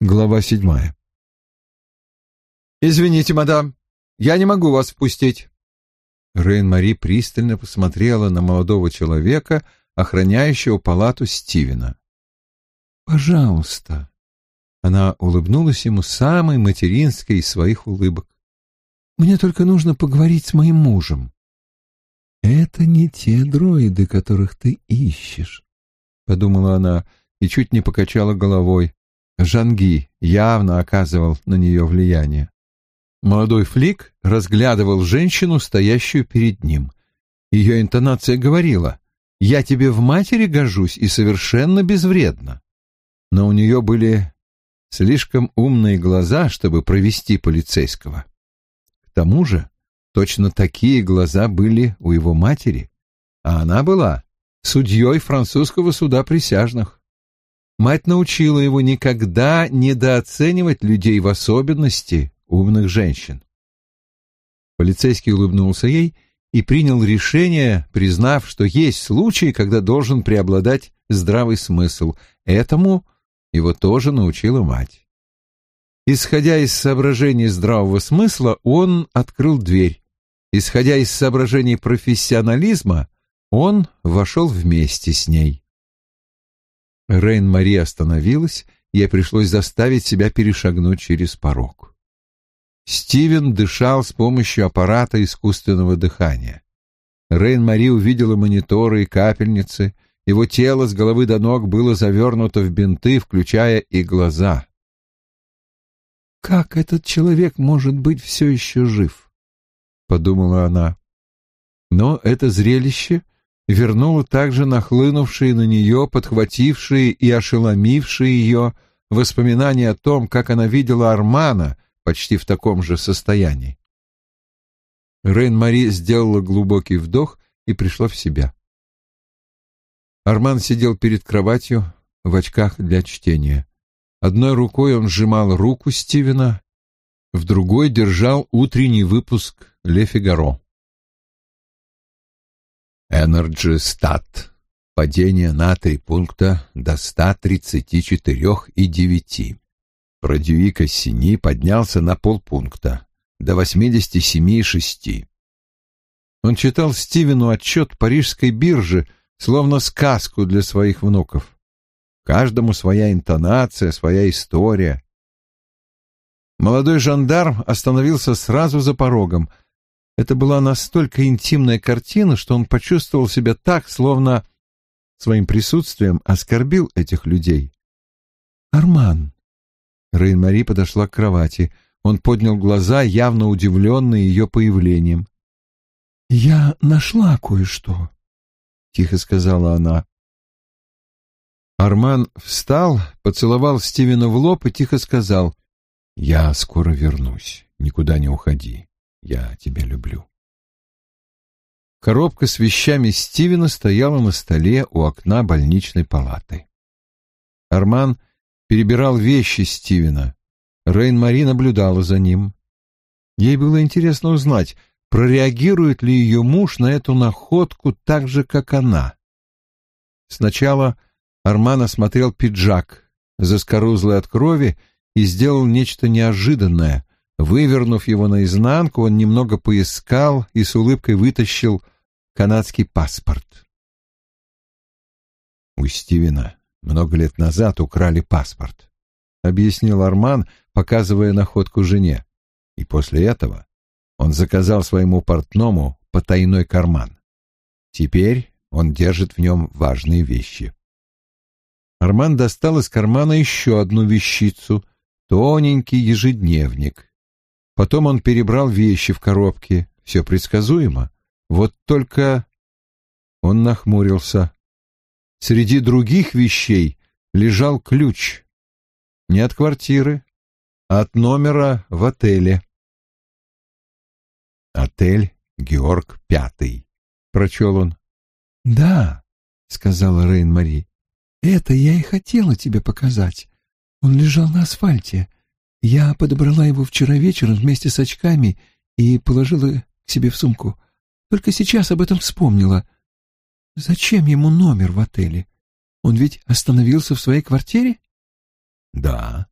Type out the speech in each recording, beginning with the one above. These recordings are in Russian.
Глава седьмая. «Извините, мадам, я не могу вас впустить». Рейн-Мари пристально посмотрела на молодого человека, охраняющего палату Стивена. «Пожалуйста». Она улыбнулась ему самой материнской из своих улыбок. «Мне только нужно поговорить с моим мужем». «Это не те дроиды, которых ты ищешь», — подумала она и чуть не покачала головой. Жанги явно оказывал на нее влияние. Молодой флик разглядывал женщину, стоящую перед ним. Ее интонация говорила «Я тебе в матери гожусь и совершенно безвредно». Но у нее были слишком умные глаза, чтобы провести полицейского. К тому же точно такие глаза были у его матери, а она была судьей французского суда присяжных. Мать научила его никогда недооценивать людей в особенности умных женщин. Полицейский улыбнулся ей и принял решение, признав, что есть случаи, когда должен преобладать здравый смысл. Этому его тоже научила мать. Исходя из соображений здравого смысла, он открыл дверь. Исходя из соображений профессионализма, он вошел вместе с ней. Рейн-Мари остановилась, ей пришлось заставить себя перешагнуть через порог. Стивен дышал с помощью аппарата искусственного дыхания. Рейн-Мари увидела мониторы и капельницы, его тело с головы до ног было завернуто в бинты, включая и глаза. «Как этот человек может быть все еще жив?» — подумала она. Но это зрелище вернула также нахлынувшие на нее, подхватившие и ошеломившие ее воспоминания о том, как она видела Армана почти в таком же состоянии. Рейн-Мари сделала глубокий вдох и пришла в себя. Арман сидел перед кроватью в очках для чтения. Одной рукой он сжимал руку Стивена, в другой держал утренний выпуск «Ле Фигаро». Energy Stat. Падение на три пункта до 134,9. Продюи Кассини поднялся на полпункта до 87,6. Он читал Стивену отчет парижской биржи, словно сказку для своих внуков. Каждому своя интонация, своя история. Молодой жандарм остановился сразу за порогом — это была настолько интимная картина, что он почувствовал себя так, словно своим присутствием оскорбил этих людей. «Арман!» Рейн-Мари подошла к кровати. Он поднял глаза, явно удивленный ее появлением. «Я нашла кое-что», — тихо сказала она. Арман встал, поцеловал Стивена в лоб и тихо сказал, «Я скоро вернусь, никуда не уходи. Я тебя люблю. Коробка с вещами Стивена стояла на столе у окна больничной палаты. Арман перебирал вещи Стивена. Рейн-Мари наблюдала за ним. Ей было интересно узнать, прореагирует ли ее муж на эту находку так же, как она. Сначала Арман осмотрел пиджак, заскорузлый от крови, и сделал нечто неожиданное. Вывернув его наизнанку, он немного поискал и с улыбкой вытащил канадский паспорт. У Стивена много лет назад украли паспорт, объяснил Арман, показывая находку жене. И после этого он заказал своему портному потайной карман. Теперь он держит в нем важные вещи. Арман достал из кармана еще одну вещицу — тоненький ежедневник. Потом он перебрал вещи в коробке. Все предсказуемо. Вот только... Он нахмурился. Среди других вещей лежал ключ. Не от квартиры, а от номера в отеле. «Отель Георг Пятый», — прочел он. «Да», — сказала Рейн-Мари, — «это я и хотела тебе показать. Он лежал на асфальте. Я подобрала его вчера вечером вместе с очками и положила к себе в сумку. Только сейчас об этом вспомнила. Зачем ему номер в отеле? Он ведь остановился в своей квартире? Да.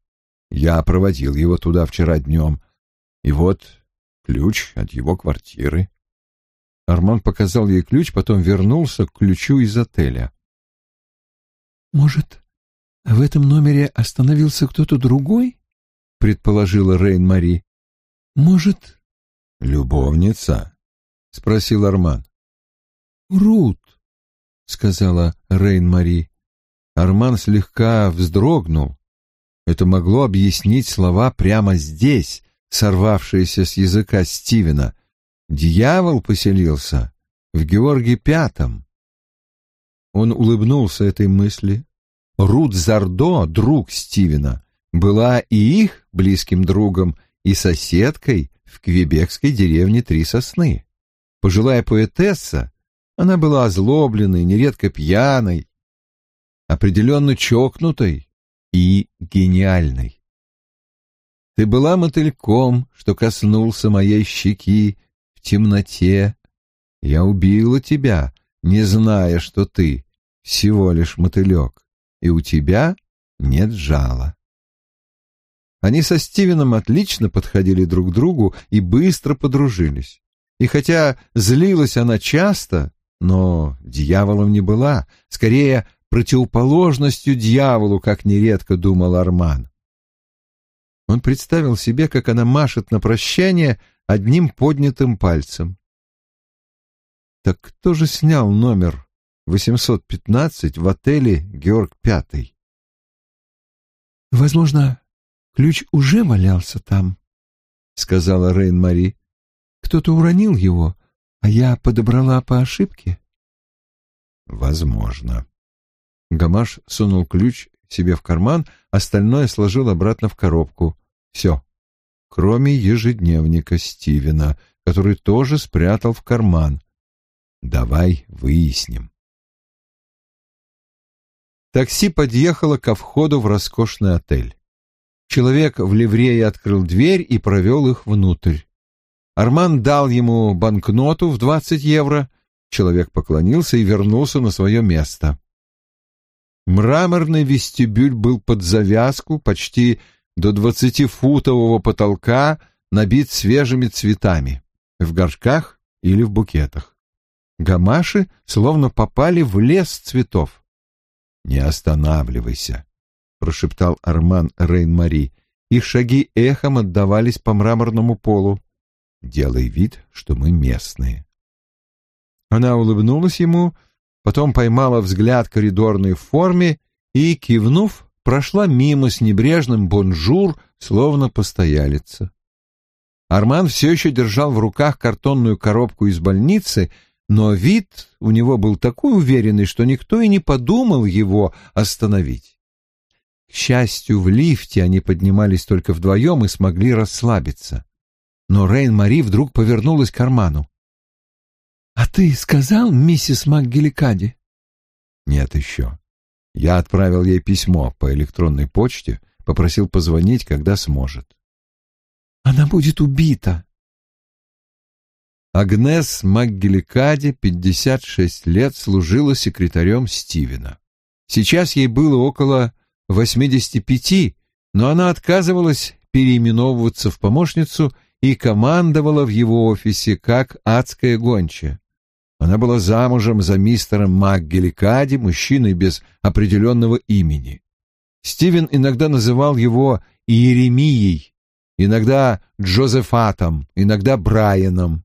Я проводил его туда вчера днем. И вот ключ от его квартиры. Арман показал ей ключ, потом вернулся к ключу из отеля. «Может, в этом номере остановился кто-то другой?» — предположила Рейн-Мари. «Может...» «Любовница?» — спросил Арман. «Рут», — сказала Рейн-Мари. Арман слегка вздрогнул. Это могло объяснить слова прямо здесь, сорвавшиеся с языка Стивена. Дьявол поселился в Георге Пятом. Он улыбнулся этой мысли. Рут Зардо, друг Стивена, была и их близким другом, и соседкой в квебекской деревне Три Сосны. Пожилая поэтесса, она была озлобленной, нередко пьяной, определенно чокнутой и гениальной. Ты была мотыльком, что коснулся моей щеки в темноте. Я убила тебя, не зная, что ты всего лишь мотылек, и у тебя нет жала. Они со Стивеном отлично подходили друг к другу и быстро подружились. И хотя злилась она часто, но дьяволом не была, скорее противоположностью дьяволу, как нередко думал Арман. Он представил себе, как она машет на прощание одним поднятым пальцем. Так кто же снял номер 815 в отеле Георг Пятый? Возможно, ключ уже валялся там, сказала Рейн-Мари. Кто-то уронил его, а я подобрала по ошибке. Возможно. Гамаш сунул ключ себе в карман, остальное сложил обратно в коробку. Все. Кроме ежедневника Стивена, который тоже спрятал в карман. Давай выясним. Такси подъехало ко входу в роскошный отель. Человек в ливрее открыл дверь и провел их внутрь. Арман дал ему банкноту в двадцать евро. Человек поклонился и вернулся на свое место. Мраморный вестибюль был под завязку, почти до двадцатифутового потолка, набит свежими цветами, в горшках или в букетах. Гамаши словно попали в лес цветов. «Не останавливайся», — прошептал Арман Рейн-Мари. Их шаги эхом отдавались по мраморному полу. «Делай вид, что мы местные». Она улыбнулась ему, — потом поймала взгляд коридорной в форме и, кивнув, прошла мимо с небрежным bonjour, словно постоялица. Арман все еще держал в руках картонную коробку из больницы, но вид у него был такой уверенный, что никто и не подумал его остановить. К счастью, в лифте они поднимались только вдвоем и смогли расслабиться. Но Рейн-Мари вдруг повернулась к Арману. «А ты сказал миссис МакГеликади?» «Нет еще. Я отправил ей письмо по электронной почте, попросил позвонить, когда сможет». «Она будет убита». Агнес МакГеликади, 56 лет, служила секретарем Стивена. Сейчас ей было около 85, но она отказывалась переименовываться в помощницу и командовала в его офисе как адская гончая. Она была замужем за мистером МакГеликади, мужчиной без определенного имени. Стивен иногда называл его Иеремией, иногда Джозефатом, иногда Брайаном.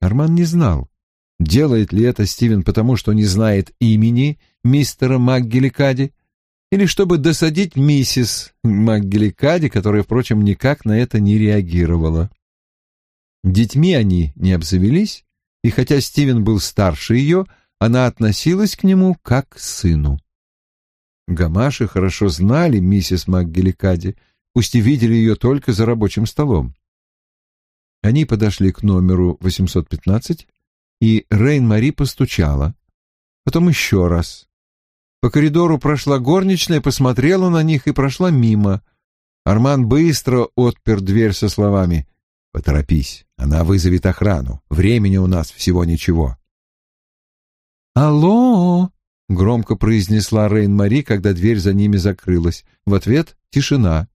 Арман не знал, делает ли это Стивен потому, что не знает имени мистера МакГеликади, или чтобы досадить миссис МакГеликади, которая, впрочем, никак на это не реагировала. Детьми они не обзавелись, и хотя Стивен был старше ее, она относилась к нему как к сыну. Гамаши хорошо знали миссис МакГеликади, пусть и видели ее только за рабочим столом. Они подошли к номеру 815, и Рейн-Мари постучала. Потом еще раз. По коридору прошла горничная, посмотрела на них и прошла мимо. Арман быстро отпер дверь со словами Поторопись, она вызовет охрану. Времени у нас всего ничего. «Алло!» — громко произнесла Рейн-Мари, когда дверь за ними закрылась. В ответ — тишина.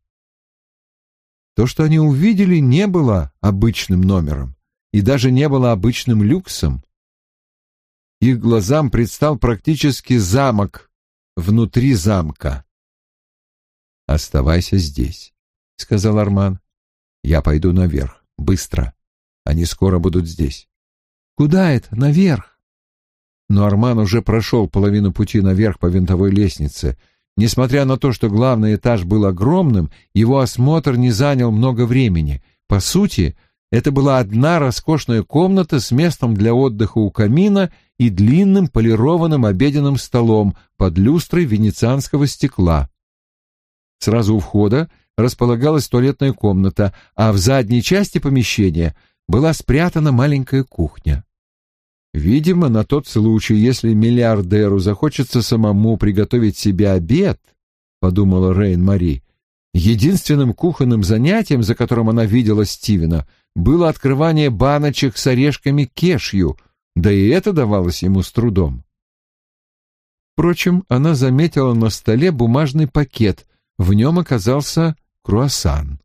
То, что они увидели, не было обычным номером и даже не было обычным люксом. Их глазам предстал практически замок внутри замка. «Оставайся здесь», — сказал Арман. «Я пойду наверх. Быстро. Они скоро будут здесь». «Куда это? Наверх?» Но Арман уже прошел половину пути наверх по винтовой лестнице. Несмотря на то, что главный этаж был огромным, его осмотр не занял много времени. По сути, это была одна роскошная комната с местом для отдыха у камина и длинным полированным обеденным столом под люстрой венецианского стекла. Сразу у входа располагалась туалетная комната, а в задней части помещения была спрятана маленькая кухня. Видимо, на тот случай, если миллиардеру захочется самому приготовить себе обед, подумала Рейн-Мари, единственным кухонным занятием, за которым она видела Стивена, было открывание баночек с орешками кешью, да и это давалось ему с трудом. Впрочем, она заметила на столе бумажный пакет, в нем оказался круассан.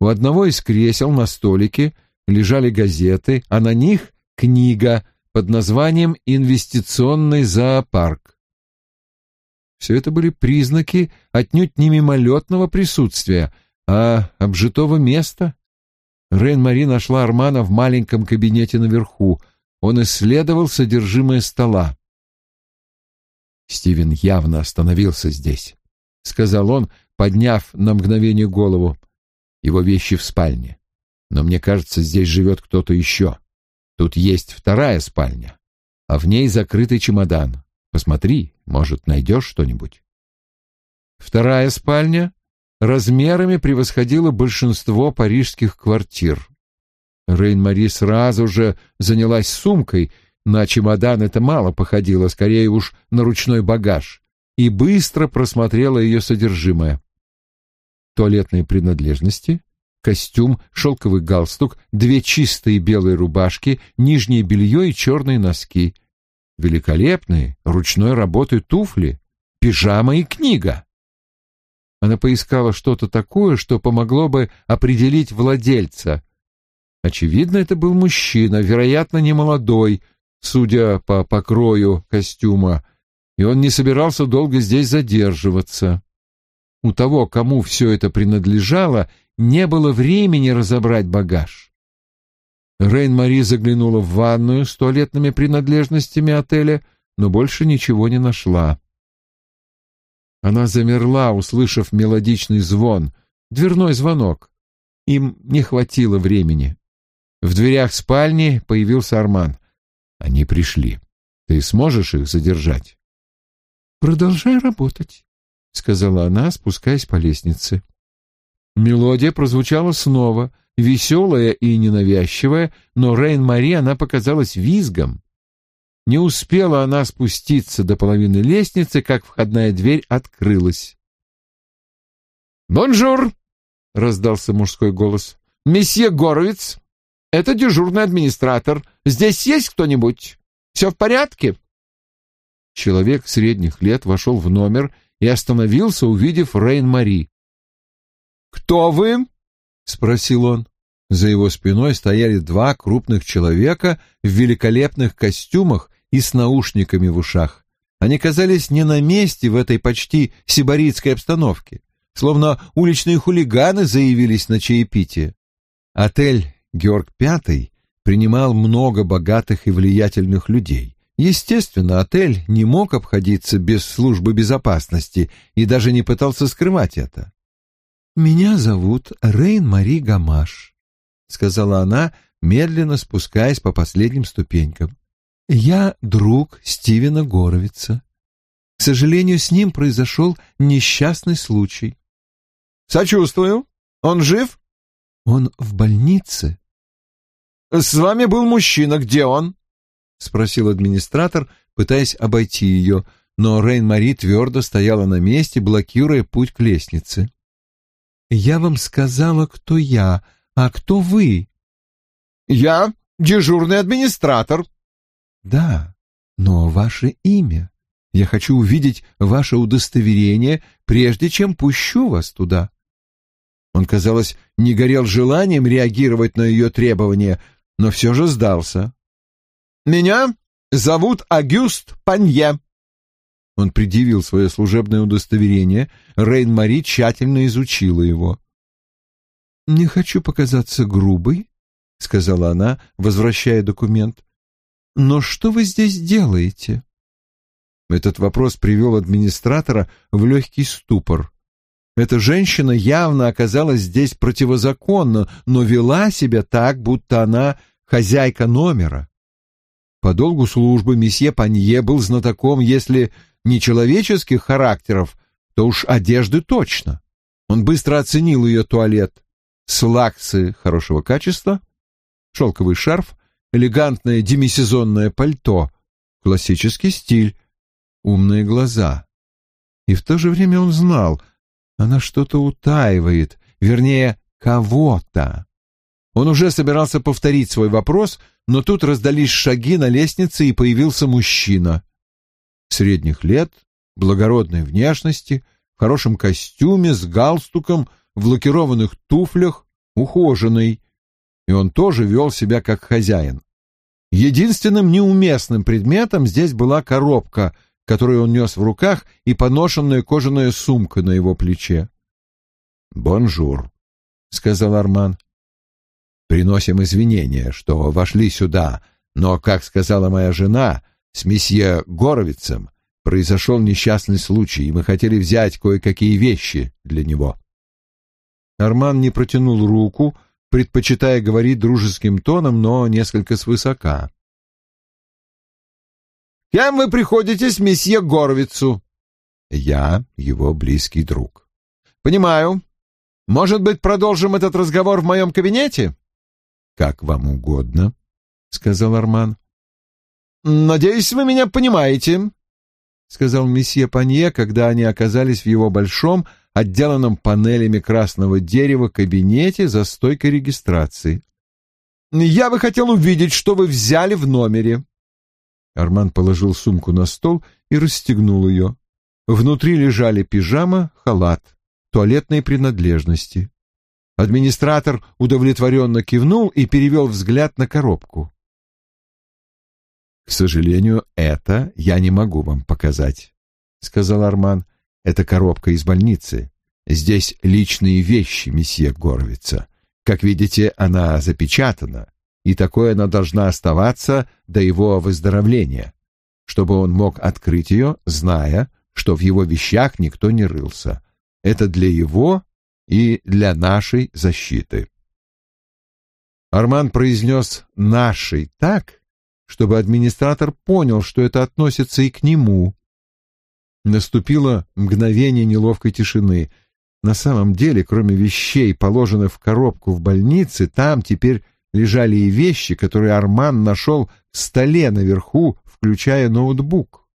У одного из кресел на столике лежали газеты, а на них книга под названием «Инвестиционный зоопарк». Все это были признаки отнюдь не мимолетного присутствия, а обжитого места. Рейн-Мари нашла Армана в маленьком кабинете наверху. Он исследовал содержимое стола. Стивен явно остановился здесь, — сказал он, подняв на мгновение голову. Его вещи в спальне. Но мне кажется, здесь живет кто-то еще. Тут есть вторая спальня, а в ней закрытый чемодан. Посмотри, может, найдешь что-нибудь. Вторая спальня размерами превосходила большинство парижских квартир. Рейн-Мари сразу же занялась сумкой, на чемодан это мало походило, скорее уж на ручной багаж, и быстро просмотрела ее содержимое. Туалетные принадлежности, костюм, шелковый галстук, две чистые белые рубашки, нижнее белье и черные носки. Великолепные, ручной работы туфли, пижама и книга. Она поискала что-то такое, что помогло бы определить владельца. Очевидно, это был мужчина, вероятно, не молодой, судя по покрою костюма, и он не собирался долго здесь задерживаться. У того, кому все это принадлежало, не было времени разобрать багаж. Рейн-Мари заглянула в ванную с туалетными принадлежностями отеля, но больше ничего не нашла. Она замерла, услышав мелодичный звон, дверной звонок. Им не хватило времени. В дверях спальни появился Арман. Они пришли. Ты сможешь их задержать? Продолжай работать, сказала она, спускаясь по лестнице. Мелодия прозвучала снова, веселая и ненавязчивая, но Рейн-Мари она показалась визгом. Не успела она спуститься до половины лестницы, как входная дверь открылась. «Bonjour!» — раздался мужской голос. «Месье Горовиц, это дежурный администратор. Здесь есть кто-нибудь? Все в порядке?» Человек средних лет вошел в номер и остановился, увидев Рейн-Мари. «Кто вы?» — спросил он. За его спиной стояли два крупных человека в великолепных костюмах и с наушниками в ушах. Они казались не на месте в этой почти сибаритской обстановке, словно уличные хулиганы заявились на чаепитие. Отель «Георг Пятый» принимал много богатых и влиятельных людей. Естественно, отель не мог обходиться без службы безопасности и даже не пытался скрывать это. «Меня зовут Рейн-Мари Гамаш», — сказала она, медленно спускаясь по последним ступенькам. «Я друг Стивена Горовица. К сожалению, с ним произошел несчастный случай». «Сочувствую. Он жив?» «Он в больнице». «С вами был мужчина. Где он?» — спросил администратор, пытаясь обойти ее, но Рейн-Мари твердо стояла на месте, блокируя путь к лестнице. Я вам сказала, кто я, а кто вы. Я дежурный администратор. Да, но ваше имя. Я хочу увидеть ваше удостоверение, прежде чем пущу вас туда. Он, казалось, не горел желанием реагировать на ее требования, но все же сдался. «Меня зовут Агюст Панье». Он предъявил свое служебное удостоверение. Рейн-Мари тщательно изучила его. «Не хочу показаться грубой», — сказала она, возвращая документ. «Но что вы здесь делаете?» Этот вопрос привел администратора в легкий ступор. Эта женщина явно оказалась здесь противозаконно, но вела себя так, будто она хозяйка номера. По долгу службы месье Панье был знатоком, если не человеческих характеров, то уж одежды точно. Он быстро оценил ее туалет. Слаксы хорошего качества, шелковый шарф, элегантное демисезонное пальто, классический стиль, умные глаза. И в то же время он знал, она что-то утаивает, вернее, кого-то. Он уже собирался повторить свой вопрос, но тут раздались шаги на лестнице, и появился мужчина. Средних лет, благородной внешности, в хорошем костюме, с галстуком, в лакированных туфлях, ухоженный. И он тоже вел себя как хозяин. Единственным неуместным предметом здесь была коробка, которую он нес в руках, и поношенная кожаная сумка на его плече. «Bonjour», — сказал Арман. «Приносим извинения, что вошли сюда, но, как сказала моя жена, с месье Горовицем произошел несчастный случай, и мы хотели взять кое-какие вещи для него». Арман не протянул руку, предпочитая говорить дружеским тоном, но несколько свысока. Кем вы приходитесь месье Горовицу?» «Я его близкий друг». «Понимаю. Может быть, продолжим этот разговор в моем кабинете?» «Как вам угодно», — сказал Арман. «Надеюсь, вы меня понимаете», — сказал месье Панье, когда они оказались в его большом, отделанном панелями красного дерева кабинете за стойкой регистрации. «Я бы хотел увидеть, что вы взяли в номере». Арман положил сумку на стол и расстегнул ее. Внутри лежали пижама, халат, туалетные принадлежности. Администратор удовлетворенно кивнул и перевел взгляд на коробку. «К сожалению, это я не могу вам показать», — сказал Арман. «Это коробка из больницы. Здесь личные вещи месье Горовица. Как видите, она запечатана и такой она должна оставаться до его выздоровления, чтобы он мог открыть ее, зная, что в его вещах никто не рылся. Это для его и для нашей защиты. Арман произнес «нашей» так, чтобы администратор понял, что это относится и к нему. Наступило мгновение неловкой тишины. На самом деле, кроме вещей, положенных в коробку в больнице, там теперь лежали и вещи, которые Арман нашел в столе наверху, включая ноутбук.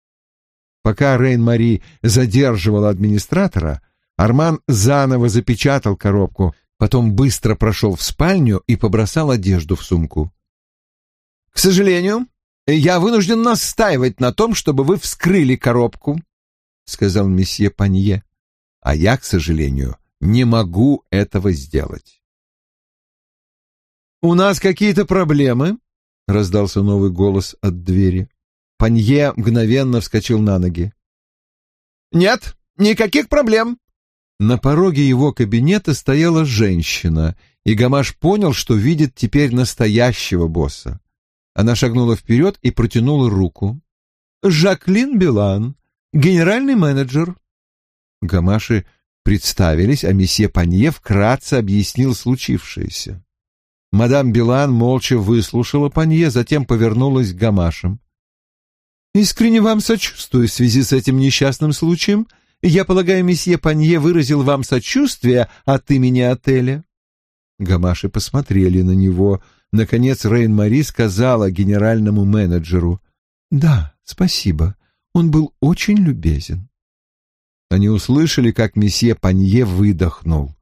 Пока Рейн-Мари задерживала администратора, Арман заново запечатал коробку, потом быстро прошел в спальню и побросал одежду в сумку. «К сожалению, я вынужден настаивать на том, чтобы вы вскрыли коробку», — сказал месье Панье. «А я, к сожалению, не могу этого сделать». «У нас какие-то проблемы?» — раздался новый голос от двери. Панье мгновенно вскочил на ноги. «Нет, никаких проблем!» На пороге его кабинета стояла женщина, и Гамаш понял, что видит теперь настоящего босса. Она шагнула вперед и протянула руку. «Жаклин Билан, генеральный менеджер». Гамаши представились, а месье Панье вкратце объяснил случившееся. Мадам Билан молча выслушала Панье, затем повернулась к Гамашам. «Искренне вам сочувствую в связи с этим несчастным случаем. Я полагаю, месье Панье выразил вам сочувствие от имени отеля». Гамаши посмотрели на него. Наконец Рейн-Мари сказала генеральному менеджеру. «Да, спасибо. Он был очень любезен». Они услышали, как месье Панье выдохнул.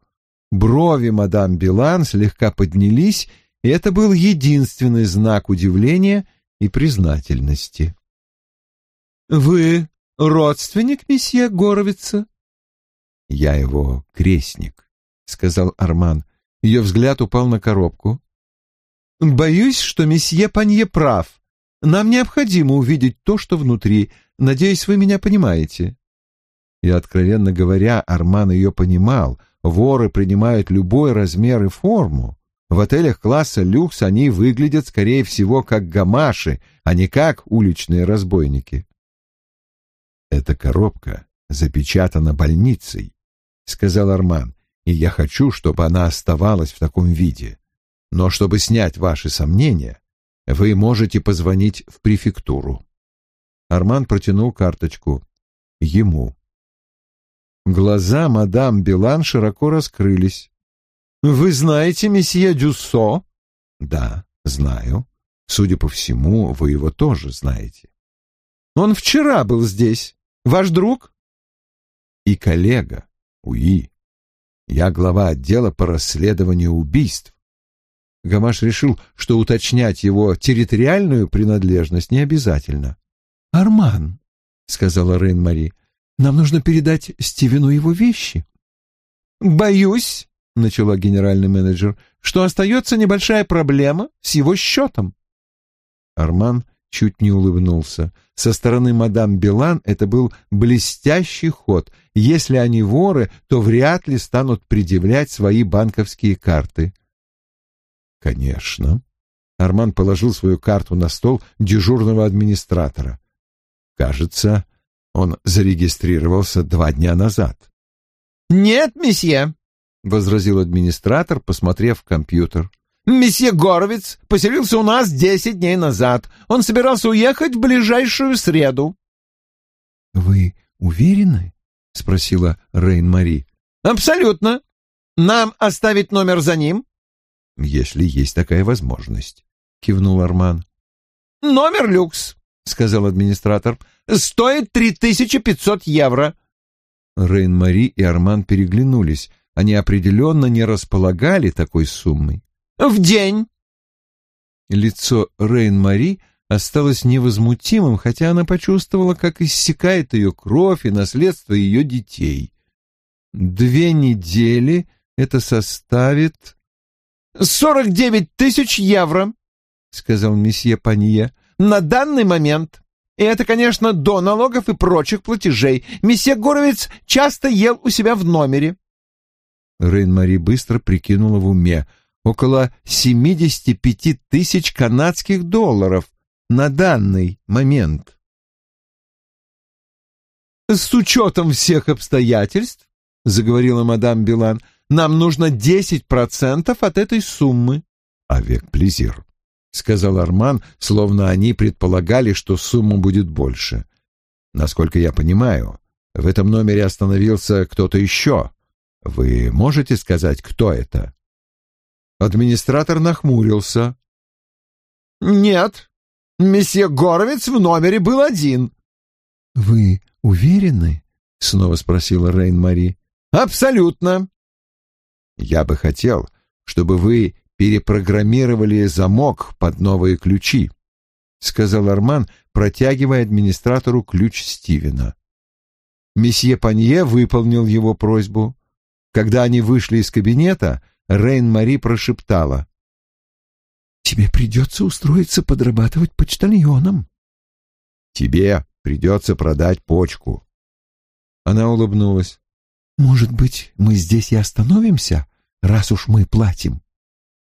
Брови мадам Билан слегка поднялись, и это был единственный знак удивления и признательности. «Вы родственник месье Горовица?» «Я его крестник», сказал Арман. Ее взгляд упал на коробку. «Боюсь, что месье Панье прав. Нам необходимо увидеть то, что внутри. Надеюсь, вы меня понимаете». И, откровенно говоря, Арман ее понимал. Воры принимают любой размер и форму. В отелях класса люкс они выглядят, скорее всего, как гамаши, а не как уличные разбойники. «Эта коробка запечатана больницей», — сказал Арман, — «и я хочу, чтобы она оставалась в таком виде. Но чтобы снять ваши сомнения, вы можете позвонить в префектуру». Арман протянул карточку. Ему. Глаза мадам Билан широко раскрылись. «Вы знаете месье Дюссо?» «Да, знаю. Судя по всему, вы его тоже знаете». «Он вчера был здесь. Ваш друг?» «И коллега, Уи. Я глава отдела по расследованию убийств». Гамаш решил, что уточнять его территориальную принадлежность не обязательно. «Арман», — сказала Рейн-Мари, — «нам нужно передать Стивену его вещи». «Боюсь», — начала генеральный менеджер, — «что остается небольшая проблема с его счетом». Арман чуть не улыбнулся. Со стороны мадам Билан это был блестящий ход. Если они воры, то вряд ли станут предъявлять свои банковские карты. Конечно. Арман положил свою карту на стол дежурного администратора. Кажется, он зарегистрировался два дня назад. «Нет, месье», — возразил администратор, посмотрев в компьютер. Месье Горовиц поселился у нас десять дней назад. Он собирался уехать в ближайшую среду. — Вы уверены? — спросила Рейн-Мари. — Абсолютно. Нам оставить номер за ним? — Если есть такая возможность, — кивнул Арман. — Номер люкс, — сказал администратор. — Стоит три тысячи пятьсот евро. Рейн-Мари и Арман переглянулись. Они определенно не располагали такой суммой. В день. Лицо Рейн-Мари осталось невозмутимым, хотя она почувствовала, как иссякает ее кровь и наследство ее детей. Две недели это составит... «Сорок девять тысяч евро», — сказал месье Панье, — «на данный момент. И это, конечно, до налогов и прочих платежей. Месье Горовец часто ел у себя в номере». Рейн-Мари быстро прикинула в уме — около 75 тысяч канадских долларов на данный момент. «С учетом всех обстоятельств, — заговорила мадам Билан, — нам нужно 10% от этой суммы. — Авек плезир, — сказал Арман, словно они предполагали, что сумма будет больше. Насколько я понимаю, в этом номере остановился кто-то еще. Вы можете сказать, кто это? Администратор нахмурился. «Нет, месье Горовец в номере был один». «Вы уверены?» — снова спросила Рейн-Мари. «Абсолютно». «Я бы хотел, чтобы вы перепрограммировали замок под новые ключи», — сказал Арман, протягивая администратору ключ Стивена. Месье Панье выполнил его просьбу. Когда они вышли из кабинета, Рейн-Мари прошептала. «Тебе придется устроиться подрабатывать почтальоном». «Тебе придется продать почку». Она улыбнулась. «Может быть, мы здесь и остановимся, раз уж мы платим?»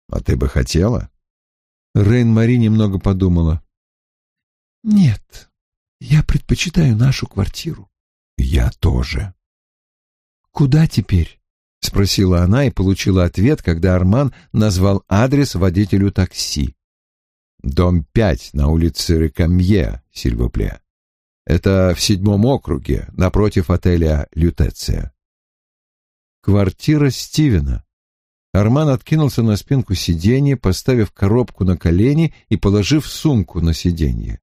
«А ты бы хотела?» Рейн-Мари немного подумала. «Нет, я предпочитаю нашу квартиру». «Я тоже». «Куда теперь?» — спросила она и получила ответ, когда Арман назвал адрес водителю такси. «Дом 5 на улице Рекамье, Сильвопле. Это в седьмом округе, напротив отеля «Лютеция». Квартира Стивена. Арман откинулся на спинку сиденья, поставив коробку на колени и положив сумку на сиденье.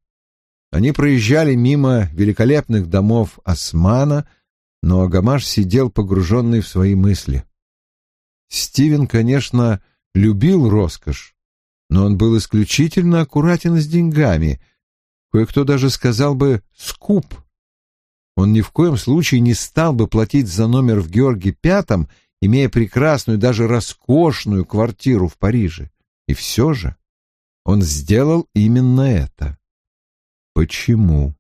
Они проезжали мимо великолепных домов Османа — но Агамаш сидел погруженный в свои мысли. Стивен, конечно, любил роскошь, но он был исключительно аккуратен с деньгами, кое-кто даже сказал бы «скуп». Он ни в коем случае не стал бы платить за номер в Георге Пятом имея прекрасную, даже роскошную квартиру в Париже. И все же он сделал именно это. Почему?